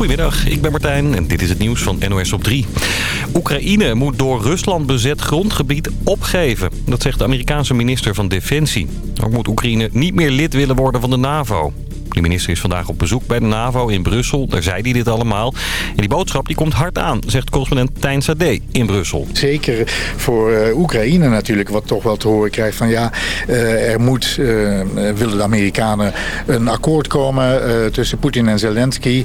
Goedemiddag, ik ben Martijn en dit is het nieuws van NOS op 3. Oekraïne moet door Rusland bezet grondgebied opgeven. Dat zegt de Amerikaanse minister van Defensie. Ook moet Oekraïne niet meer lid willen worden van de NAVO. De minister is vandaag op bezoek bij de NAVO in Brussel. Daar zei hij dit allemaal. En die boodschap die komt hard aan, zegt correspondent Tijn Sade in Brussel. Zeker voor uh, Oekraïne natuurlijk, wat toch wel te horen krijgt van ja, uh, er moet, uh, willen de Amerikanen een akkoord komen tussen Poetin en Zelensky.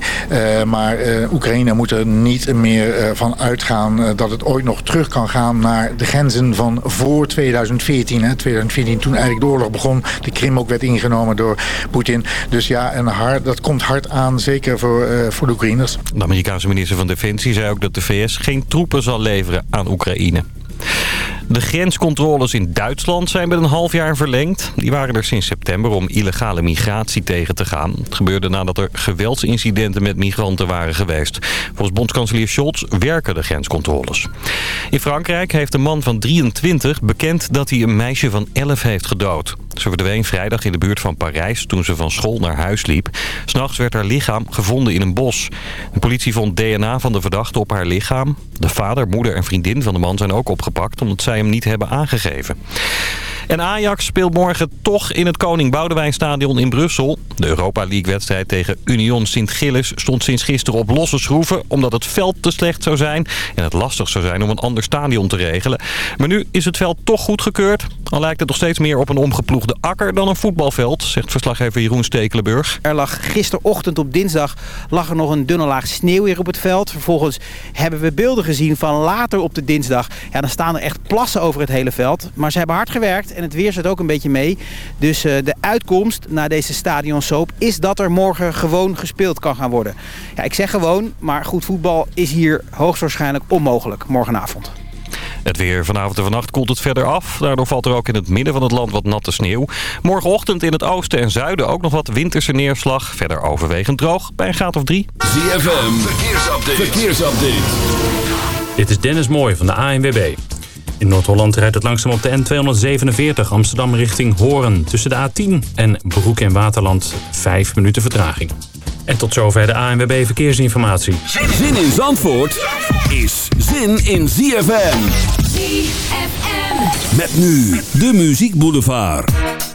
maar Oekraïne moet er niet meer van uitgaan dat het ooit nog terug kan gaan naar de grenzen van voor 2014. Hè. 2014 toen eigenlijk de oorlog begon, de Krim ook werd ingenomen door Poetin. Dus ja, ja, en hard, dat komt hard aan, zeker voor, uh, voor de Oekraïners. De Amerikaanse minister van Defensie zei ook dat de VS geen troepen zal leveren aan Oekraïne. De grenscontroles in Duitsland zijn met een half jaar verlengd. Die waren er sinds september om illegale migratie tegen te gaan. Het gebeurde nadat er geweldsincidenten met migranten waren geweest. Volgens bondskanselier Scholz werken de grenscontroles. In Frankrijk heeft een man van 23 bekend dat hij een meisje van 11 heeft gedood. Ze verdween vrijdag in de buurt van Parijs toen ze van school naar huis liep. S'nachts werd haar lichaam gevonden in een bos. De politie vond DNA van de verdachte op haar lichaam. De vader, moeder en vriendin van de man zijn ook opgepakt omdat zij hem niet hebben aangegeven. En Ajax speelt morgen toch in het Koning Boudewijnstadion in Brussel. De Europa League-wedstrijd tegen Union Sint-Gilles stond sinds gisteren op losse schroeven... omdat het veld te slecht zou zijn en het lastig zou zijn om een ander stadion te regelen. Maar nu is het veld toch goedgekeurd. Al lijkt het nog steeds meer op een omgeploegde akker dan een voetbalveld... zegt verslaggever Jeroen Stekelenburg. Er lag gisterochtend op dinsdag lag er nog een dunne laag sneeuw hier op het veld. Vervolgens hebben we beelden gezien van later op de dinsdag. Ja, dan staan er echt plassen over het hele veld. Maar ze hebben hard gewerkt en het weer zit ook een beetje mee. Dus uh, de uitkomst na deze stadionsoap is dat er morgen gewoon gespeeld kan gaan worden. Ja, ik zeg gewoon, maar goed voetbal is hier hoogstwaarschijnlijk onmogelijk morgenavond. Het weer vanavond en vannacht koelt het verder af. Daardoor valt er ook in het midden van het land wat natte sneeuw. Morgenochtend in het oosten en zuiden ook nog wat winterse neerslag. Verder overwegend droog bij een graad of drie. ZFM, verkeersupdate. verkeersupdate. Dit is Dennis Mooij van de ANWB. In Noord-Holland rijdt het langzaam op de N247 Amsterdam richting Horen. Tussen de A10 en Broek en Waterland 5 minuten vertraging. En tot zover de ANWB Verkeersinformatie. Zin in Zandvoort is zin in ZFM. ZFM. Met nu de Muziek Boulevard.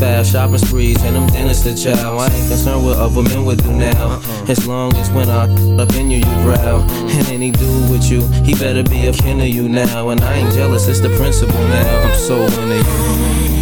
Ave, shopping sprees, and them dinners to chow. I ain't concerned what other men would do now. Uh-uh. As long as when I up in you, you growl. And any dude with you, he better be a kin of you now. And I ain't jealous, it's the principle now. I'm so into you.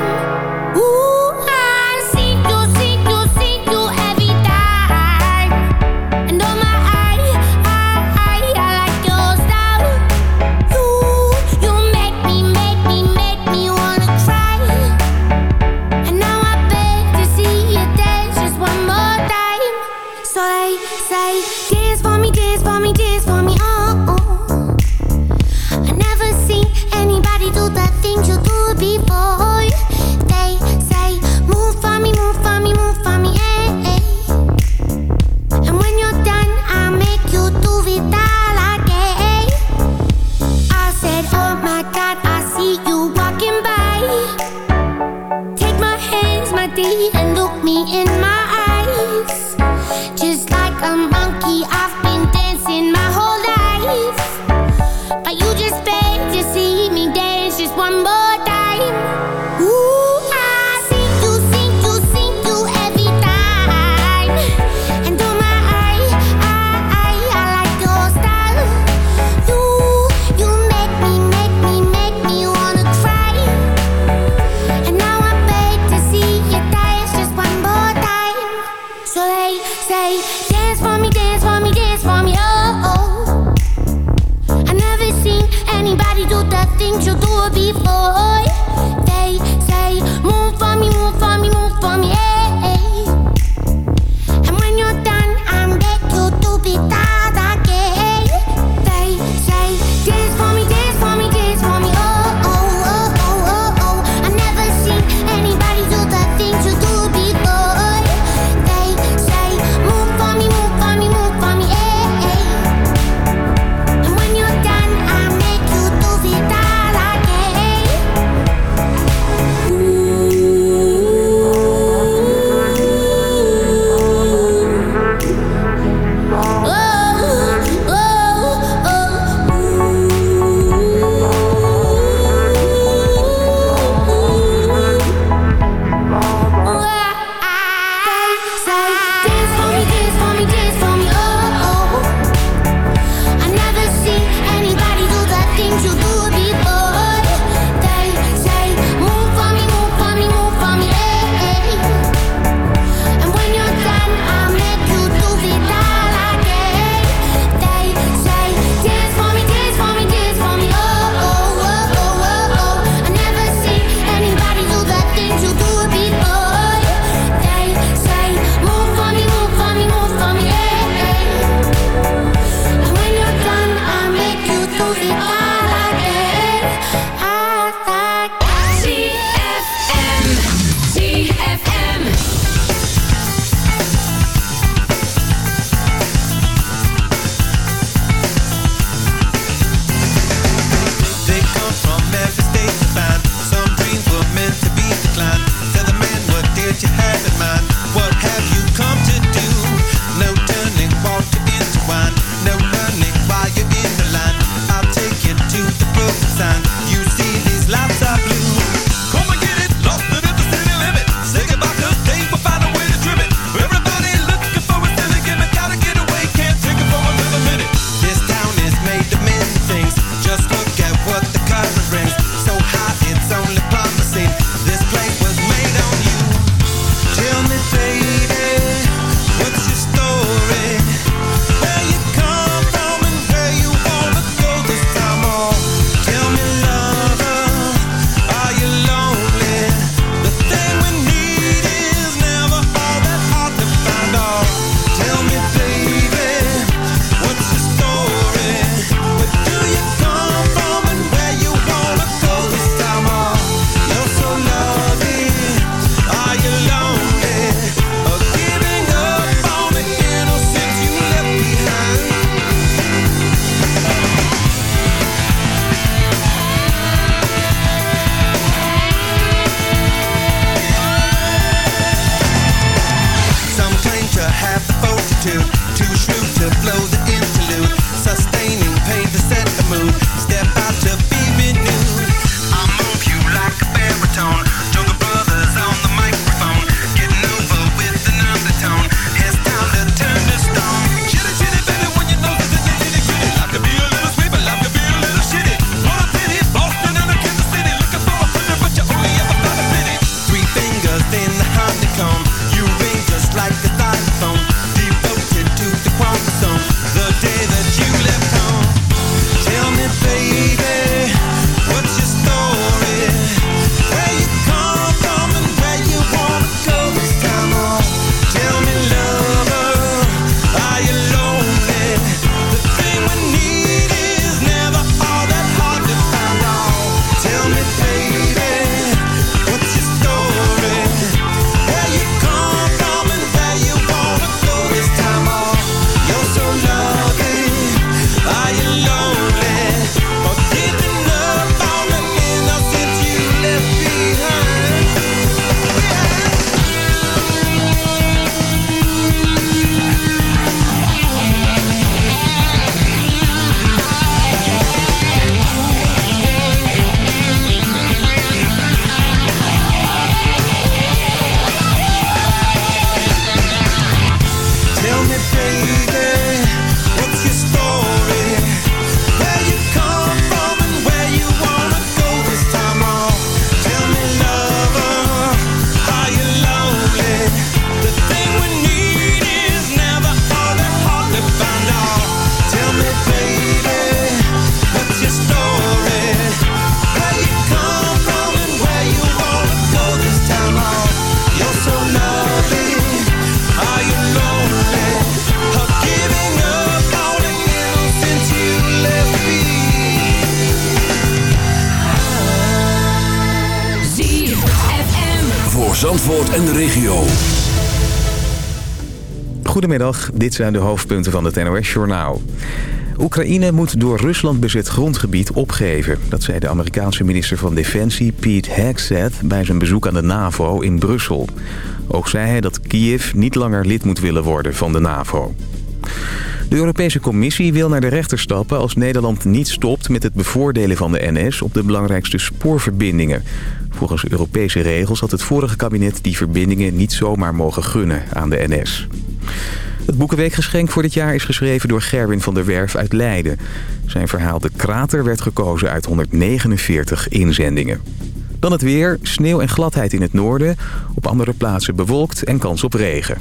You Goedemiddag, dit zijn de hoofdpunten van het NOS-journaal. Oekraïne moet door Rusland bezet grondgebied opgeven. Dat zei de Amerikaanse minister van Defensie Pete Hegseth bij zijn bezoek aan de NAVO in Brussel. Ook zei hij dat Kiev niet langer lid moet willen worden van de NAVO. De Europese Commissie wil naar de rechter stappen als Nederland niet stopt met het bevoordelen van de NS op de belangrijkste spoorverbindingen. Volgens Europese regels had het vorige kabinet die verbindingen niet zomaar mogen gunnen aan de NS. Het Boekenweekgeschenk voor dit jaar is geschreven door Gerwin van der Werf uit Leiden. Zijn verhaal De Krater werd gekozen uit 149 inzendingen. Dan het weer, sneeuw en gladheid in het noorden. Op andere plaatsen bewolkt en kans op regen.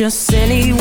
Just anyone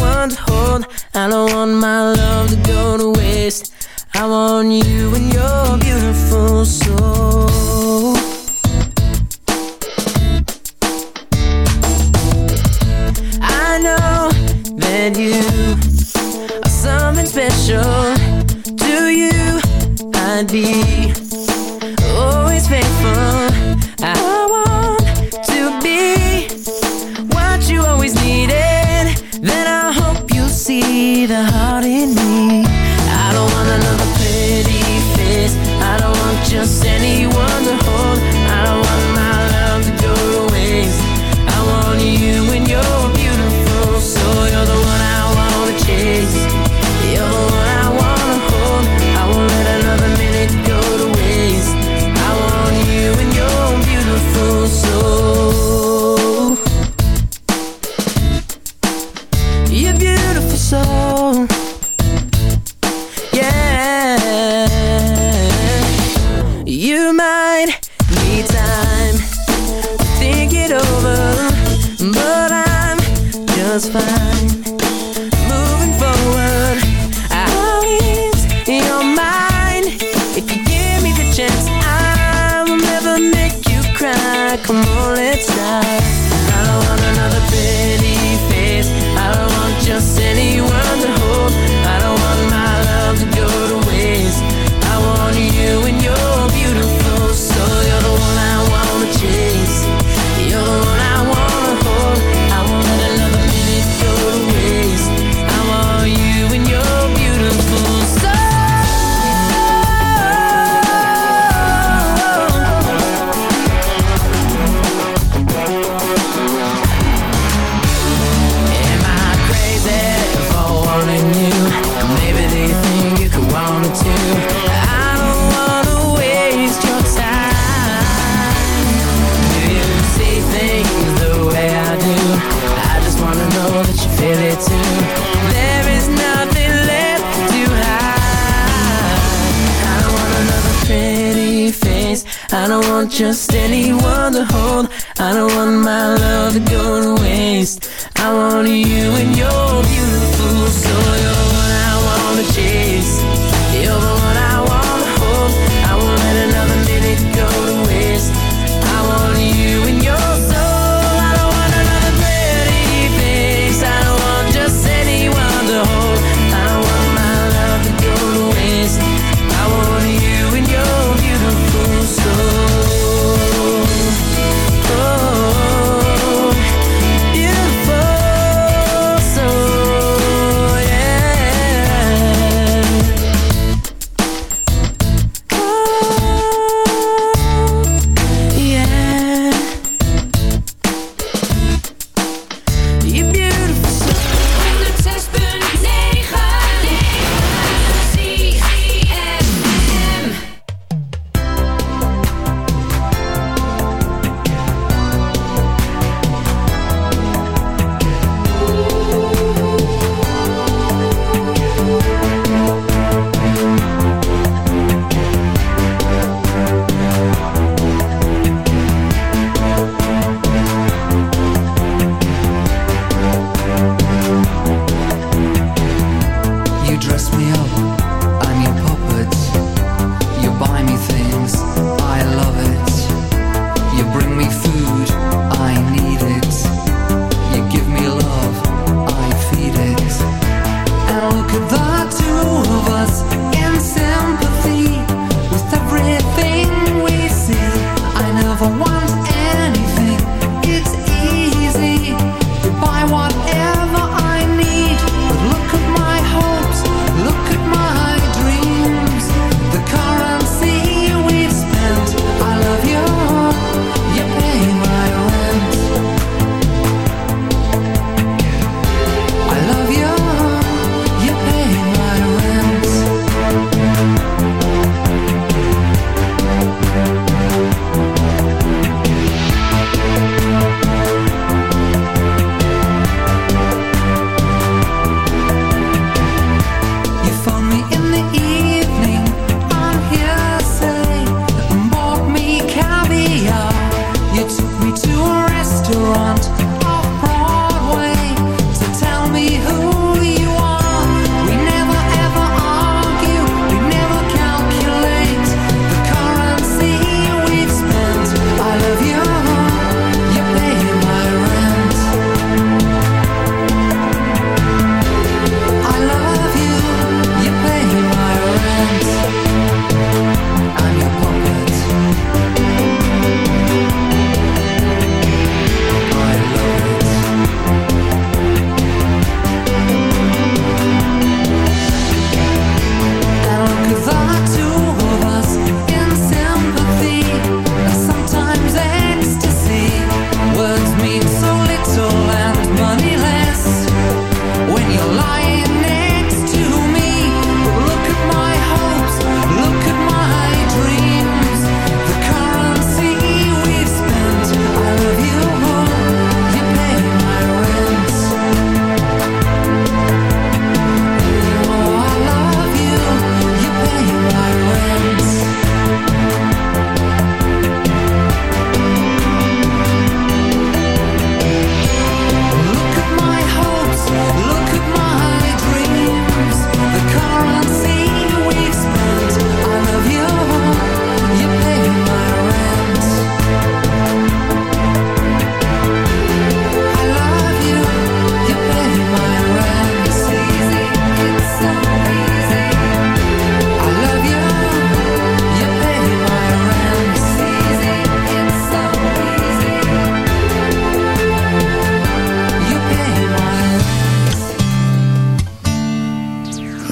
fine.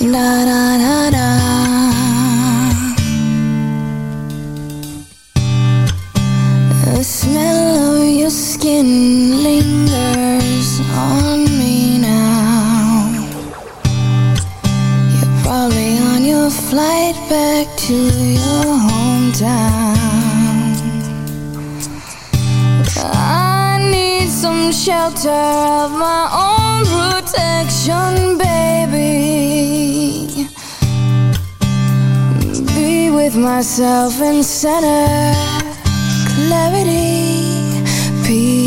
na na myself in center clarity, peace.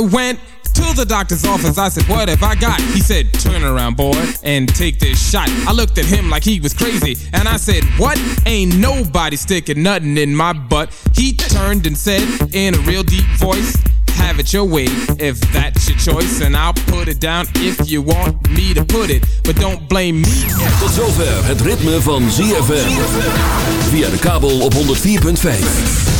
I went to the doctor's office. I said, What have I got? He said, Turn around, boy, and take this shot. I looked at him like he was crazy, and I said, What? Ain't nobody sticking nothing in my butt. He turned and said, in a real deep voice, have it your way if that's your choice. And I'll put it down if you want me to put it. But don't blame me. Tot zover het ritme van ZFM. Via de kabel op 104.5.